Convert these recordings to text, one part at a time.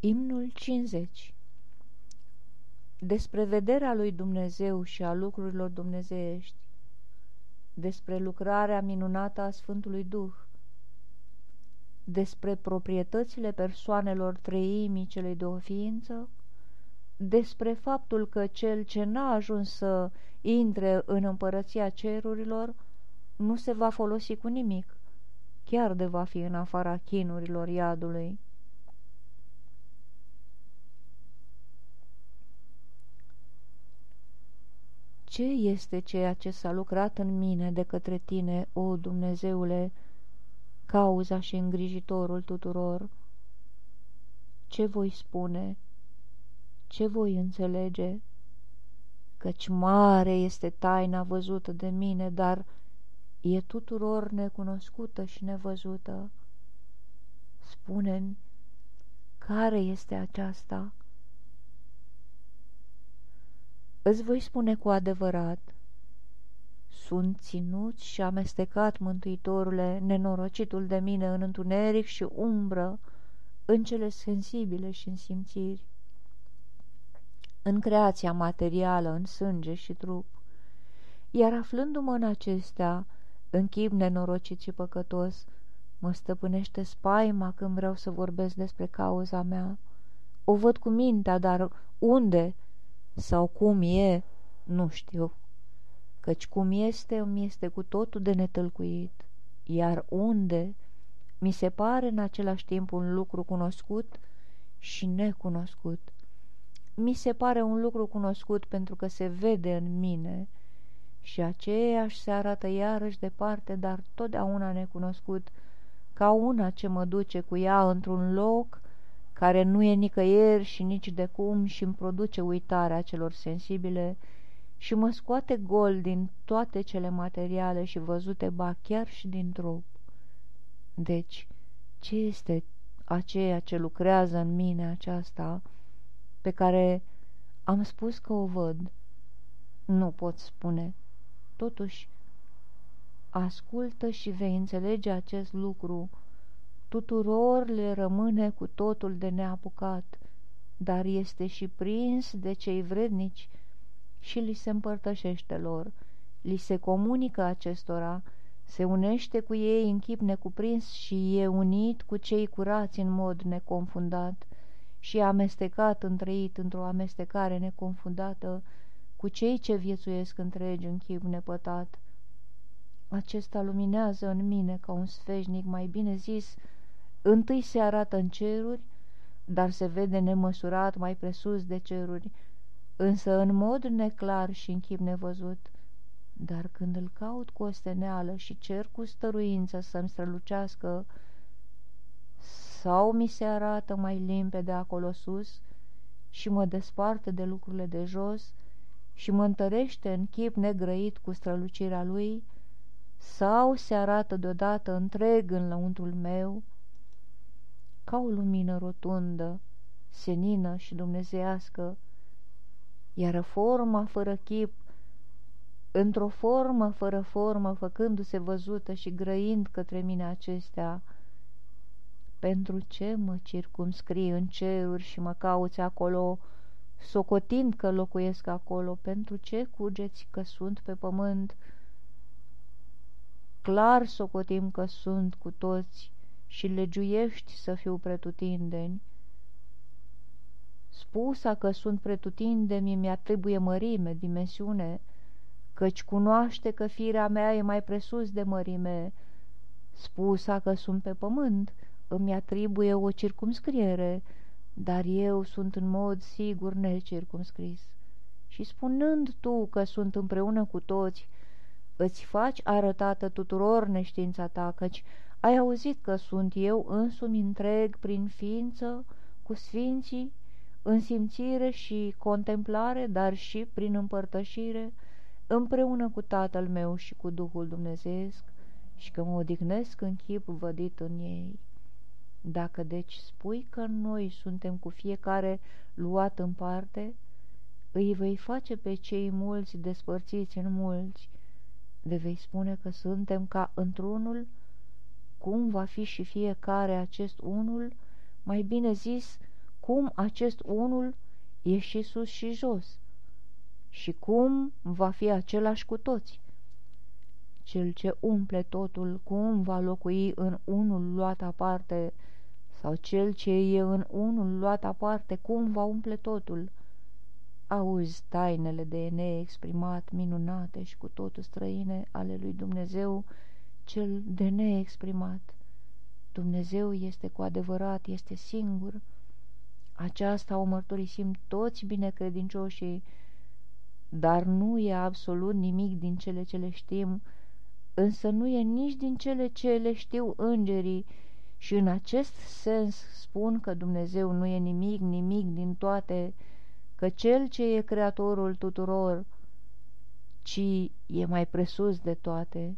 Imnul 50 Despre vederea lui Dumnezeu și a lucrurilor dumnezeiești, despre lucrarea minunată a Sfântului Duh, despre proprietățile persoanelor treimii celei de o ființă, despre faptul că cel ce n-a ajuns să intre în împărăția cerurilor nu se va folosi cu nimic, chiar de va fi în afara chinurilor iadului. Ce este ceea ce s-a lucrat în mine de către tine, o Dumnezeule, cauza și îngrijitorul tuturor? Ce voi spune? Ce voi înțelege? Căci mare este taina văzută de mine, dar e tuturor necunoscută și nevăzută. Spune-mi, care este aceasta? Îți voi spune cu adevărat, sunt ținut și amestecat, Mântuitorule, nenorocitul de mine în întuneric și umbră, în cele sensibile și în simțiri, în creația materială, în sânge și trup, iar aflându-mă în acestea, în chip nenorocit și păcătos, mă stăpânește spaima când vreau să vorbesc despre cauza mea. O văd cu mintea, dar unde sau cum e, nu știu, căci cum este, îmi este cu totul de netălcuit, iar unde, mi se pare în același timp un lucru cunoscut și necunoscut. Mi se pare un lucru cunoscut pentru că se vede în mine și aceeași se arată iarăși departe, dar totdeauna necunoscut, ca una ce mă duce cu ea într-un loc care nu e nicăieri și nici de cum și îmi produce uitarea celor sensibile și mă scoate gol din toate cele materiale și văzute, ba chiar și din trup. Deci, ce este aceea ce lucrează în mine aceasta, pe care am spus că o văd? Nu pot spune. Totuși, ascultă și vei înțelege acest lucru, tuturor le rămâne cu totul de neapucat, dar este și prins de cei vrednici și li se împărtășește lor, li se comunică acestora, se unește cu ei în chip necuprins și e unit cu cei curați în mod neconfundat și amestecat întreit într-o amestecare neconfundată cu cei ce viețuiesc întregi în chip nepătat. Acesta luminează în mine ca un sfeșnic mai bine zis, Întâi se arată în ceruri, dar se vede nemăsurat mai presus de ceruri, însă în mod neclar și în chip nevăzut. Dar când îl caut cu osteneală și cer cu stăruință să-mi strălucească, sau mi se arată mai limpede acolo sus și mă desparte de lucrurile de jos și mă întărește în chip negrăit cu strălucirea lui, sau se arată deodată întreg în lăuntrul meu, ca o lumină rotundă, senină și dumnezeiască, iar forma fără chip, într-o formă fără formă, făcându-se văzută și grăind către mine acestea, pentru ce mă circumscrii în ceruri și mă cauți acolo, socotind că locuiesc acolo, pentru ce cugeți că sunt pe pământ? Clar socotim că sunt cu toți și legiuiești să fiu pretutindeni. Spusa că sunt pretutindeni mi trebuie mărime, dimensiune, căci cunoaște că firea mea e mai presus de mărime. Spusa că sunt pe pământ îmi atribuie o circumscriere, dar eu sunt în mod sigur necircumscris. Și spunând tu că sunt împreună cu toți, îți faci arătată tuturor neștiința ta, căci ai auzit că sunt eu însumi întreg prin ființă cu sfinții, în simțire și contemplare, dar și prin împărtășire, împreună cu Tatăl meu și cu Duhul Dumnezeesc, și că mă odihnesc în chip vădit în ei. Dacă deci spui că noi suntem cu fiecare luat în parte, îi vei face pe cei mulți despărțiți în mulți, de vei spune că suntem ca într-unul cum va fi și fiecare acest unul, mai bine zis, cum acest unul e și sus și jos și cum va fi același cu toți. Cel ce umple totul, cum va locui în unul luat aparte, sau cel ce e în unul luat aparte, cum va umple totul? Auzi tainele de neexprimat, minunate și cu totul străine ale lui Dumnezeu, cel de neexprimat. Dumnezeu este cu adevărat, este singur. Aceasta o mărturisim toți binecredincioșii, dar nu e absolut nimic din cele ce le știm, însă nu e nici din cele ce le știu îngerii, și în acest sens spun că Dumnezeu nu e nimic, nimic din toate, că Cel ce e Creatorul tuturor, ci e mai presus de toate,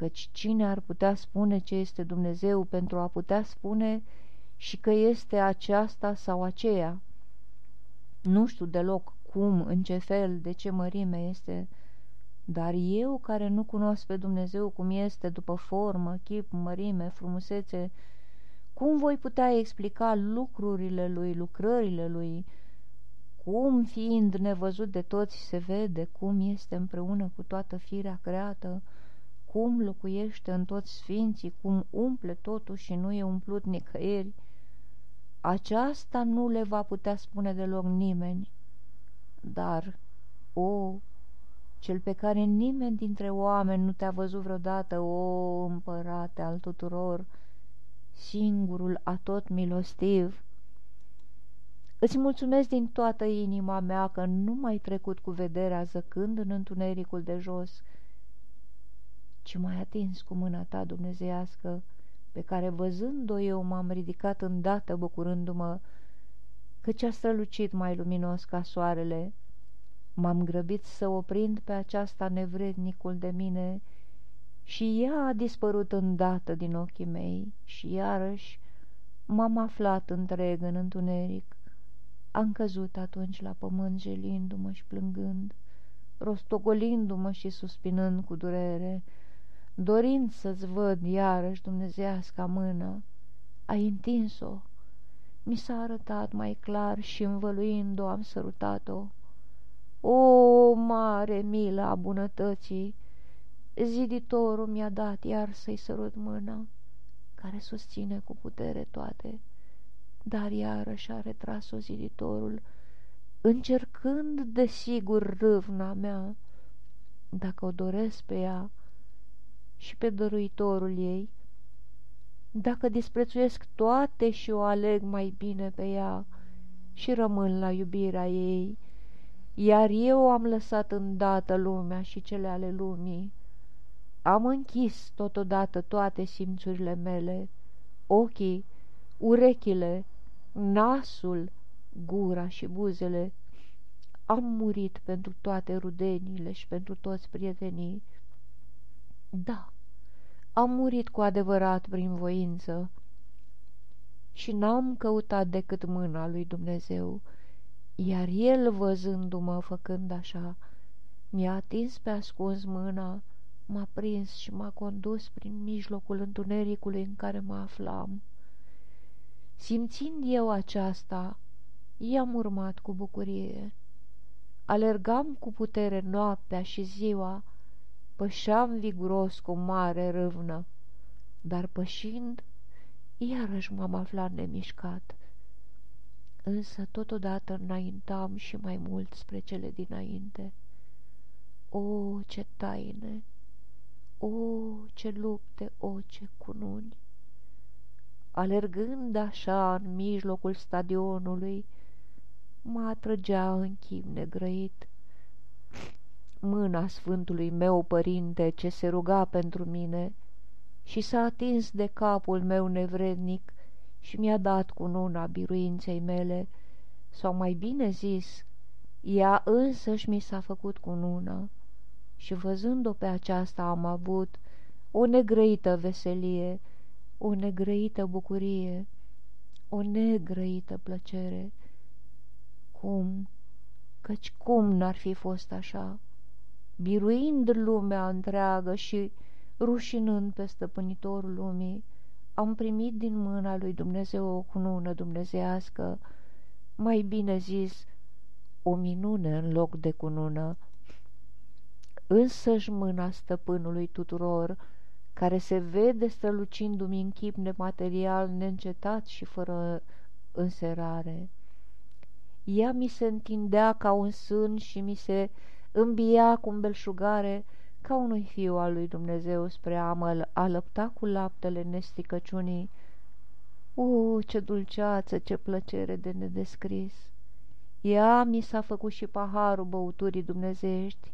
căci cine ar putea spune ce este Dumnezeu pentru a putea spune și că este aceasta sau aceea? Nu știu deloc cum, în ce fel, de ce mărime este, dar eu care nu cunosc pe Dumnezeu cum este, după formă, chip, mărime, frumusețe, cum voi putea explica lucrurile lui, lucrările lui, cum, fiind nevăzut de toți, se vede cum este împreună cu toată firea creată, cum locuiește în toți sfinții, cum umple totul și nu e umplut nicăieri, aceasta nu le va putea spune deloc nimeni. Dar, o, cel pe care nimeni dintre oameni nu te-a văzut vreodată, o, împărate al tuturor, singurul atot milostiv, Îți mulțumesc din toată inima mea că nu mai trecut cu vederea zăcând în întunericul de jos, ci m-ai atins cu mâna ta dumnezeiască, pe care văzând-o eu m-am ridicat îndată bucurându-mă, căci a strălucit mai luminos ca soarele. M-am grăbit să o prind pe aceasta nevrednicul de mine și ea a dispărut îndată din ochii mei și iarăși m-am aflat întreg în întuneric. Am căzut atunci la pământ gelindu-mă și plângând, rostogolindu-mă și suspinând cu durere, dorind să-ți văd iarăși dumnezeasca mână. Ai întins-o. Mi s-a arătat mai clar și învăluind-o am sărutat-o. O, mare milă a bunătății! Ziditorul mi-a dat iar să-i sărut mâna, care susține cu putere toate dar iarăși a retras-o ziditorul, încercând de sigur râvna mea, dacă o doresc pe ea și pe dăruitorul ei, dacă disprețuiesc toate și o aleg mai bine pe ea și rămân la iubirea ei, iar eu am lăsat îndată lumea și cele ale lumii. Am închis totodată toate simțurile mele, ochii, urechile, nasul, gura și buzele. Am murit pentru toate rudenile și pentru toți prietenii. Da, am murit cu adevărat prin voință și n-am căutat decât mâna lui Dumnezeu, iar El, văzându-mă făcând așa, mi-a atins pe ascuns mâna, m-a prins și m-a condus prin mijlocul întunericului în care mă aflam. Simțind eu aceasta, i-am urmat cu bucurie. Alergam cu putere noaptea și ziua, pășeam viguros cu mare râvnă, dar pășind, iarăși m-am aflat nemișcat. Însă totodată înaintam și mai mult spre cele dinainte. O, ce taine! O, ce lupte, o, ce cununi! alergând așa în mijlocul stadionului, mă atrăgea în chip negrăit. Mâna Sfântului meu părinte ce se ruga pentru mine și s-a atins de capul meu nevrednic și mi-a dat cu nuna biruinței mele, sau mai bine zis, ea însăși mi s-a făcut cu nuna și văzând-o pe aceasta am avut o negrăită veselie, o negrăită bucurie, o negrăită plăcere. Cum, căci cum n-ar fi fost așa, biruind lumea întreagă și rușinând pe stăpânitorul lumii, am primit din mâna lui Dumnezeu o cunună dumnezească mai bine zis, o minune în loc de cunună. Însăși mâna stăpânului tuturor, care se vede strălucindu-mi în chip nematerial, neîncetat și fără înserare. Ea mi se întindea ca un sân și mi se îmbia cu belșugare ca unui fiu al lui Dumnezeu spre a mă alăpta cu laptele nesticăciunii. U, ce dulceață, ce plăcere de nedescris! Ea mi s-a făcut și paharul băuturii dumnezești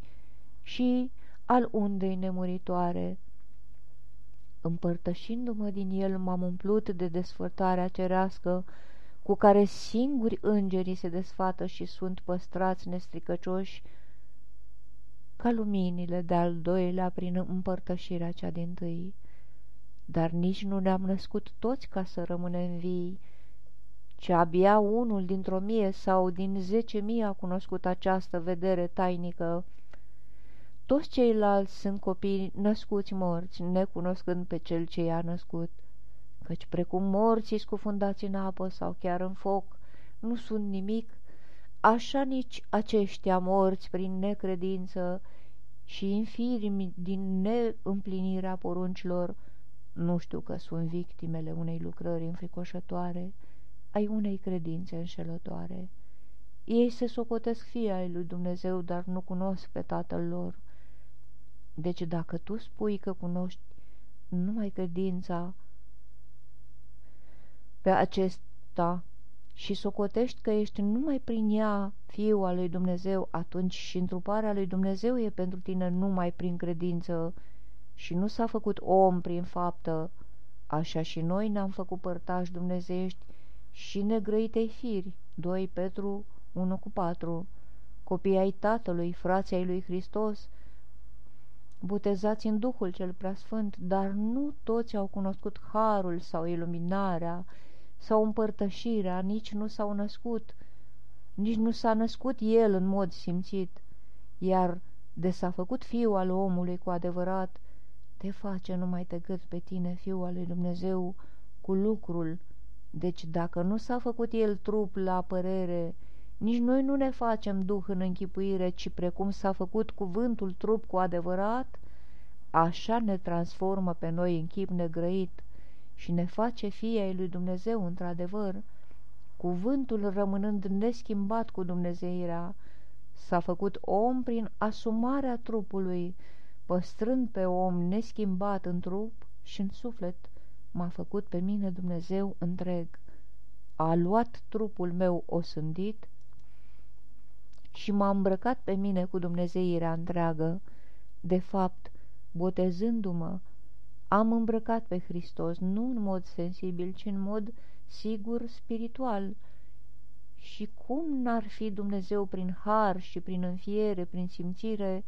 și al undei nemuritoare. Împărtășindu-mă din el, m-am umplut de desfătarea cerească cu care singuri îngerii se desfată și sunt păstrați nestricăcioși ca luminile de-al doilea prin împărtășirea cea din tâi. Dar nici nu ne-am născut toți ca să rămânem vii, ci abia unul dintr-o mie sau din zece mii a cunoscut această vedere tainică. Toți ceilalți sunt copii născuți morți, necunoscând pe cel ce i-a născut, căci precum morții scufundați în apă sau chiar în foc, nu sunt nimic, așa nici aceștia morți prin necredință și infirmi din neîmplinirea poruncilor, nu știu că sunt victimele unei lucrări înfricoșătoare, ai unei credințe înșelătoare. Ei se socotesc fii ai lui Dumnezeu, dar nu cunosc pe tatăl lor. Deci dacă tu spui că cunoști numai credința pe acesta și socotești că ești numai prin ea fiul al lui Dumnezeu, atunci și întruparea lui Dumnezeu e pentru tine numai prin credință. Și nu s-a făcut om prin faptă, așa și noi ne-am făcut părtași dumnezeiești și negrăitei firi, 2 Petru 1 cu 4, copii ai Tatălui, frații ai lui Hristos, botezați în Duhul cel Preasfânt, dar nu toți au cunoscut harul sau iluminarea sau împărtășirea, nici nu s-au născut, nici nu s-a născut el în mod simțit, iar de s-a făcut fiul al omului cu adevărat, te face numai decât pe tine, fiul al lui Dumnezeu, cu lucrul. Deci dacă nu s-a făcut el trup la părere, nici noi nu ne facem duh în închipuire, ci precum s-a făcut cuvântul trup cu adevărat, așa ne transformă pe noi în chip negrăit și ne face fii ai lui Dumnezeu într-adevăr. Cuvântul rămânând neschimbat cu Dumnezeirea, s-a făcut om prin asumarea trupului, păstrând pe om neschimbat în trup și în suflet, m-a făcut pe mine Dumnezeu întreg. A luat trupul meu osândit și m-a îmbrăcat pe mine cu Dumnezeirea întreagă. De fapt, botezându-mă, am îmbrăcat pe Hristos nu în mod sensibil, ci în mod sigur spiritual. Și cum n-ar fi Dumnezeu prin har și prin înfiere, prin simțire,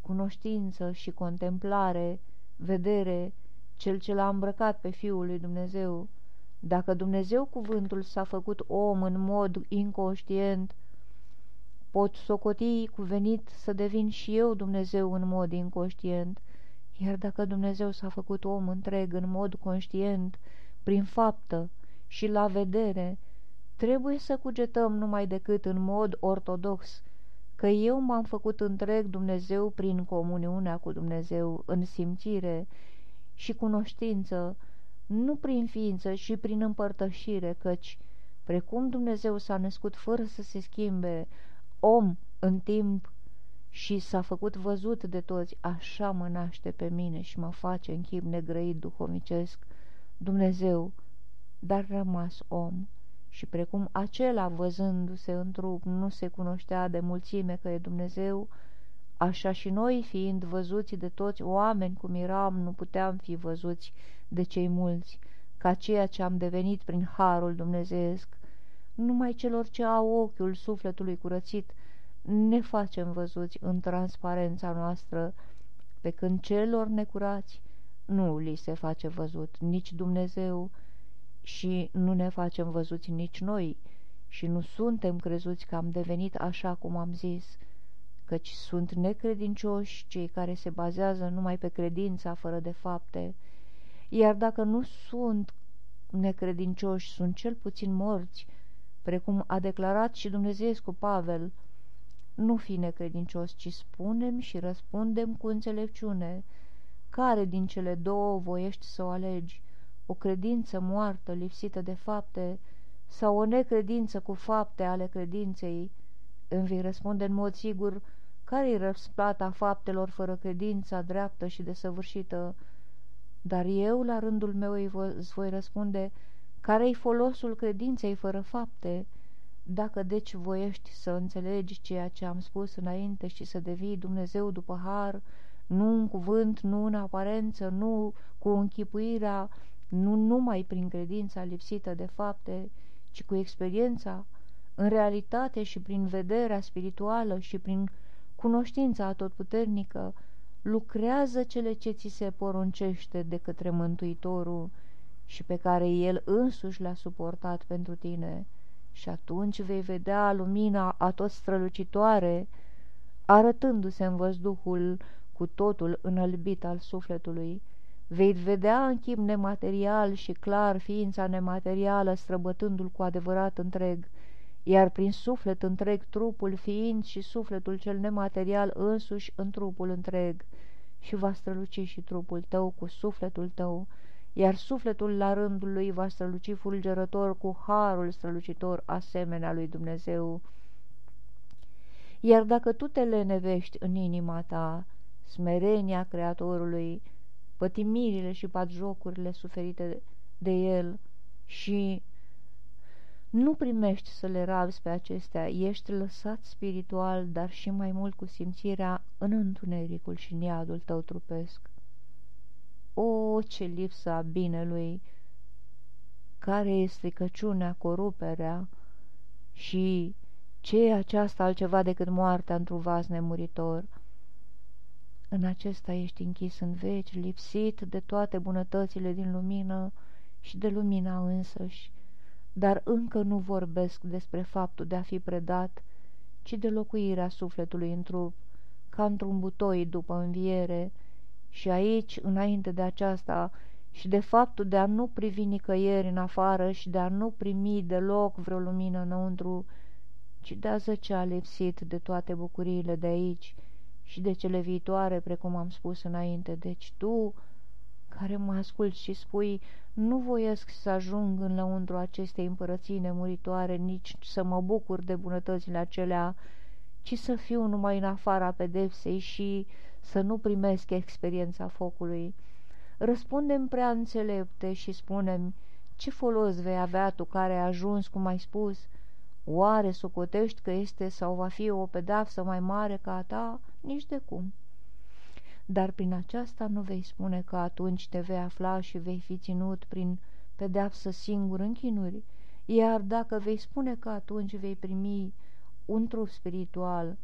cunoștință și contemplare, vedere, cel ce l-a îmbrăcat pe Fiul lui Dumnezeu? Dacă Dumnezeu cuvântul s-a făcut om în mod inconștient, pot socoti cuvenit să devin și eu Dumnezeu în mod inconștient, iar dacă Dumnezeu s-a făcut om întreg în mod conștient, prin faptă și la vedere, trebuie să cugetăm numai decât în mod ortodox, că eu m-am făcut întreg Dumnezeu prin comuniunea cu Dumnezeu, în simțire și cunoștință, nu prin ființă, și prin împărtășire, căci, precum Dumnezeu s-a născut fără să se schimbe, om în timp și s-a făcut văzut de toți, așa mă naște pe mine și mă face în chip negrăit duhovnicesc Dumnezeu, dar rămas om. Și precum acela văzându-se în trup nu se cunoștea de mulțime că e Dumnezeu, așa și noi, fiind văzuți de toți oameni cum eram, nu puteam fi văzuți de cei mulți, ca ceea ce am devenit prin harul dumnezeesc. Numai celor ce au ochiul sufletului curățit ne facem văzuți în transparența noastră, pe când celor necurați nu li se face văzut nici Dumnezeu și nu ne facem văzuți nici noi și nu suntem crezuți că am devenit așa cum am zis, căci sunt necredincioși cei care se bazează numai pe credința fără de fapte, iar dacă nu sunt necredincioși, sunt cel puțin morți, precum a declarat și Dumnezeescu Pavel, nu fi necredincios, ci spunem și răspundem cu înțelepciune, care din cele două voiești să o alegi, o credință moartă, lipsită de fapte, sau o necredință cu fapte ale credinței, îmi vei răspunde în mod sigur care-i răsplata faptelor fără credința dreaptă și desăvârșită, dar eu, la rândul meu, îți voi răspunde care-i folosul credinței fără fapte, dacă deci voiești să înțelegi ceea ce am spus înainte și să devii Dumnezeu după har, nu în cuvânt, nu în aparență, nu cu închipuirea, nu numai prin credința lipsită de fapte, ci cu experiența, în realitate și prin vederea spirituală și prin cunoștința atotputernică, lucrează cele ce ți se poruncește de către Mântuitorul și pe care El însuși le-a suportat pentru tine și atunci vei vedea lumina atot strălucitoare, arătându-se în văzduhul cu totul înălbit al sufletului, vei vedea în chip nematerial și clar ființa nematerială străbătându-l cu adevărat întreg, iar prin suflet întreg trupul fiind și sufletul cel nematerial însuși în trupul întreg, și va străluci și trupul tău cu sufletul tău, iar sufletul la rândul lui va străluci fulgerător cu harul strălucitor asemenea lui Dumnezeu. Iar dacă tu te lenevești în inima ta, smerenia Creatorului, pătimirile și patjocurile suferite de El și nu primești să le rabzi pe acestea, ești lăsat spiritual, dar și mai mult cu simțirea în întunericul și în iadul tău trupesc. O, ce lipsă a binelui! Care este stricăciunea, coruperea și ce e aceasta altceva decât moartea într-un vas nemuritor? În acesta ești închis în veci, lipsit de toate bunătățile din lumină și de lumina însăși, dar încă nu vorbesc despre faptul de a fi predat, ci de locuirea sufletului în trup, ca într-un butoi după înviere, și aici, înainte de aceasta, și de faptul de a nu privi nicăieri în afară și de a nu primi deloc vreo lumină înăuntru, ci de a zăcea lipsit de toate bucuriile de aici și de cele viitoare, precum am spus înainte. Deci tu, care mă asculți și spui, nu voiesc să ajung în lăuntru acestei împărății nemuritoare, nici să mă bucur de bunătățile acelea, ci să fiu numai în afara pedepsei și să nu primesc experiența focului. Răspundem prea înțelepte și spunem, ce folos vei avea tu care ai ajuns, cum ai spus? Oare socotești că este sau va fi o pedapsă mai mare ca a ta? Nici de cum. Dar prin aceasta nu vei spune că atunci te vei afla și vei fi ținut prin pedeapsă singur în chinuri, iar dacă vei spune că atunci vei primi un trup spiritual,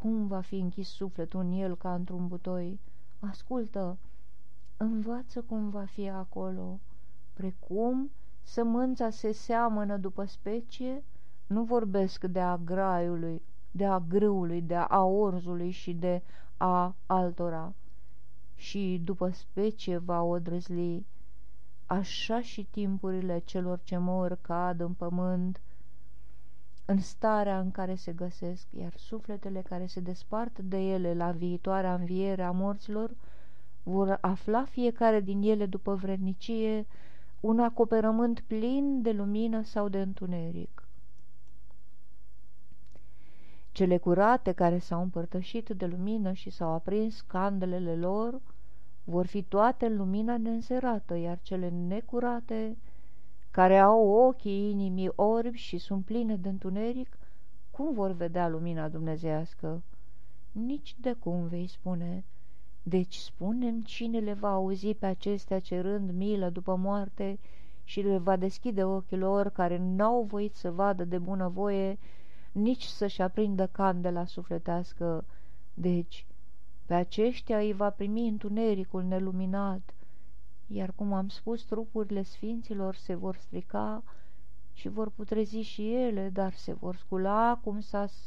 cum va fi închis sufletul în el ca într-un butoi? Ascultă, învață cum va fi acolo, precum sămânța se seamănă după specie, nu vorbesc de a graiului, de a grâului, de a orzului și de a altora, și după specie va odrăzli, așa și timpurile celor ce mor cad în pământ, în starea în care se găsesc, iar sufletele care se despart de ele la viitoarea înviere a morților vor afla fiecare din ele după vrednicie un acoperământ plin de lumină sau de întuneric. Cele curate care s-au împărtășit de lumină și s-au aprins candelele lor vor fi toate în lumina neînserată, iar cele necurate care au ochii inimii orbi și sunt pline de întuneric, cum vor vedea lumina dumnezească? Nici de cum vei spune. Deci spunem cine le va auzi pe acestea cerând milă după moarte și le va deschide ochii lor care n-au voit să vadă de bunăvoie, nici să-și aprindă candela sufletească. Deci, pe aceștia îi va primi întunericul neluminat, iar cum am spus, trupurile sfinților se vor strica și vor putrezi și ele, dar se vor scula cum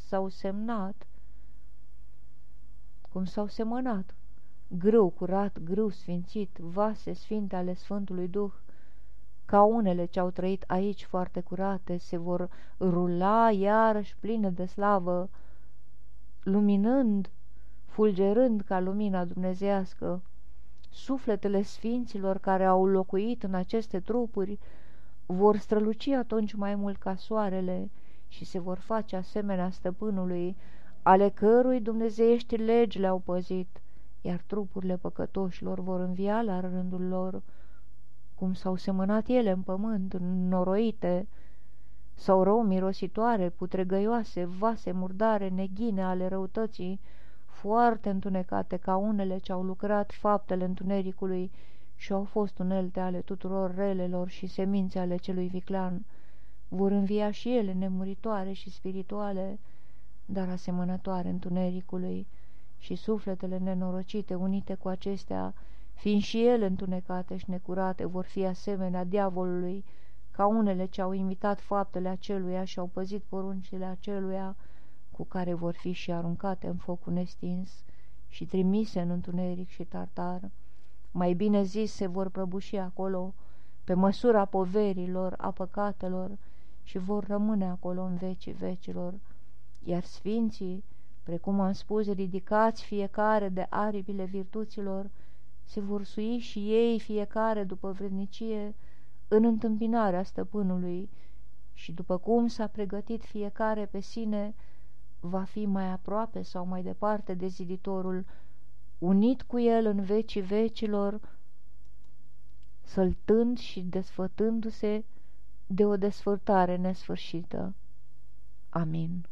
s-au semnat, cum s-au semănat, grâu curat, grâu sfințit, vase sfinte ale Sfântului Duh, ca unele ce au trăit aici foarte curate, se vor rula iarăși pline de slavă, luminând, fulgerând ca lumina dumnezească. Sufletele sfinților care au locuit în aceste trupuri vor străluci atunci mai mult ca soarele și se vor face asemenea stăpânului, ale cărui dumnezeiești legi le-au păzit, iar trupurile păcătoșilor vor învia la rândul lor, cum s-au semănat ele în pământ, noroite, sau rău mirositoare, putregăioase, vase murdare, neghine ale răutății, foarte întunecate ca unele ce au lucrat faptele întunericului și au fost unelte ale tuturor relelor și semințe ale celui viclan, vor învia și ele nemuritoare și spirituale, dar asemănătoare întunericului, și sufletele nenorocite unite cu acestea, fiind și ele întunecate și necurate, vor fi asemenea diavolului, ca unele ce au imitat faptele aceluia și au păzit poruncile aceluia, cu care vor fi și aruncate în focul nestins și trimise în întuneric și tartar. Mai bine zis, se vor prăbuși acolo, pe măsura poverilor, a păcatelor, și vor rămâne acolo în vecii vecilor, iar sfinții, precum am spus, ridicați fiecare de aripile virtuților, se vor sui și ei fiecare după vrednicie în întâmpinarea stăpânului și după cum s-a pregătit fiecare pe sine, va fi mai aproape sau mai departe de ziditorul, unit cu el în vecii vecilor, săltând și desfătându-se de o desfărtare nesfârșită. Amin.